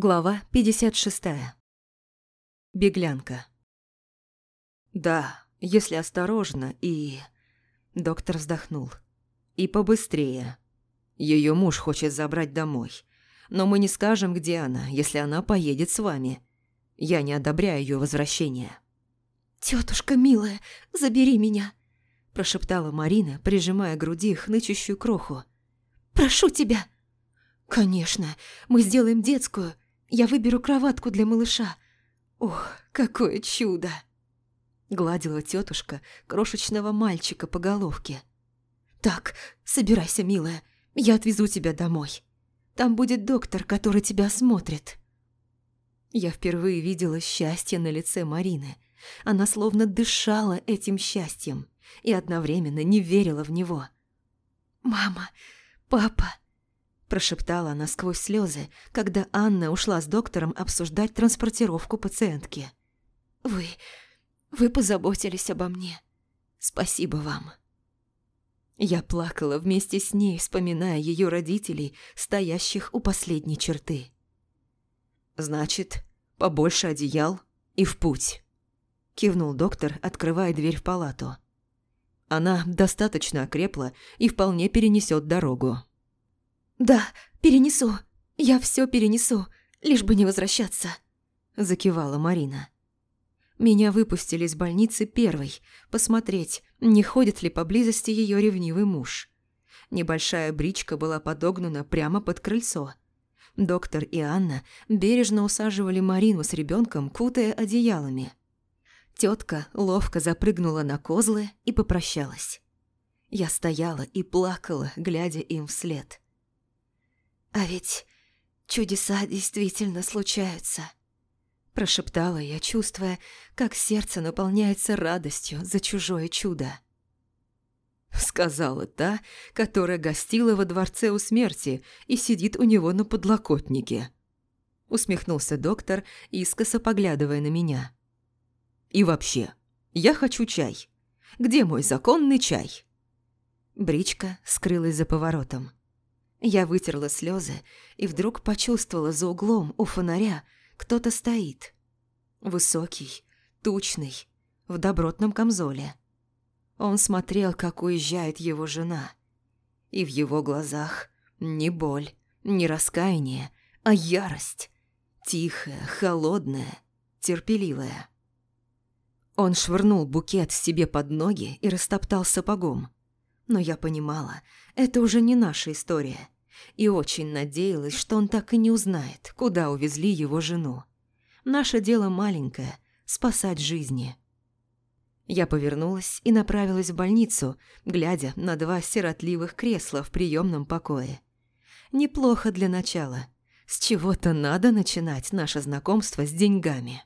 Глава 56. Беглянка. «Да, если осторожно и...» Доктор вздохнул. «И побыстрее. Ее муж хочет забрать домой. Но мы не скажем, где она, если она поедет с вами. Я не одобряю ее возвращение». «Тетушка милая, забери меня!» Прошептала Марина, прижимая к груди хнычущую кроху. «Прошу тебя!» «Конечно, мы сделаем детскую. Я выберу кроватку для малыша. Ох, какое чудо!» Гладила тетушка крошечного мальчика по головке. «Так, собирайся, милая, я отвезу тебя домой. Там будет доктор, который тебя осмотрит». Я впервые видела счастье на лице Марины. Она словно дышала этим счастьем и одновременно не верила в него. «Мама, папа...» Прошептала она сквозь слезы, когда Анна ушла с доктором обсуждать транспортировку пациентки. «Вы... вы позаботились обо мне. Спасибо вам». Я плакала вместе с ней, вспоминая ее родителей, стоящих у последней черты. «Значит, побольше одеял и в путь», – кивнул доктор, открывая дверь в палату. Она достаточно окрепла и вполне перенесет дорогу. «Да, перенесу. Я все перенесу, лишь бы не возвращаться», – закивала Марина. Меня выпустили из больницы первой, посмотреть, не ходит ли поблизости ее ревнивый муж. Небольшая бричка была подогнана прямо под крыльцо. Доктор и Анна бережно усаживали Марину с ребенком, кутая одеялами. Тетка ловко запрыгнула на козлы и попрощалась. Я стояла и плакала, глядя им вслед. «А ведь чудеса действительно случаются», – прошептала я, чувствуя, как сердце наполняется радостью за чужое чудо. Сказала та, которая гостила во дворце у смерти и сидит у него на подлокотнике. Усмехнулся доктор, искоса поглядывая на меня. «И вообще, я хочу чай. Где мой законный чай?» Бричка скрылась за поворотом. Я вытерла слезы и вдруг почувствовала за углом у фонаря кто-то стоит. Высокий, тучный, в добротном камзоле. Он смотрел, как уезжает его жена. И в его глазах не боль, не раскаяние, а ярость. Тихая, холодная, терпеливая. Он швырнул букет себе под ноги и растоптал сапогом. Но я понимала, это уже не наша история. И очень надеялась, что он так и не узнает, куда увезли его жену. Наше дело маленькое – спасать жизни. Я повернулась и направилась в больницу, глядя на два сиротливых кресла в приемном покое. Неплохо для начала. С чего-то надо начинать наше знакомство с деньгами.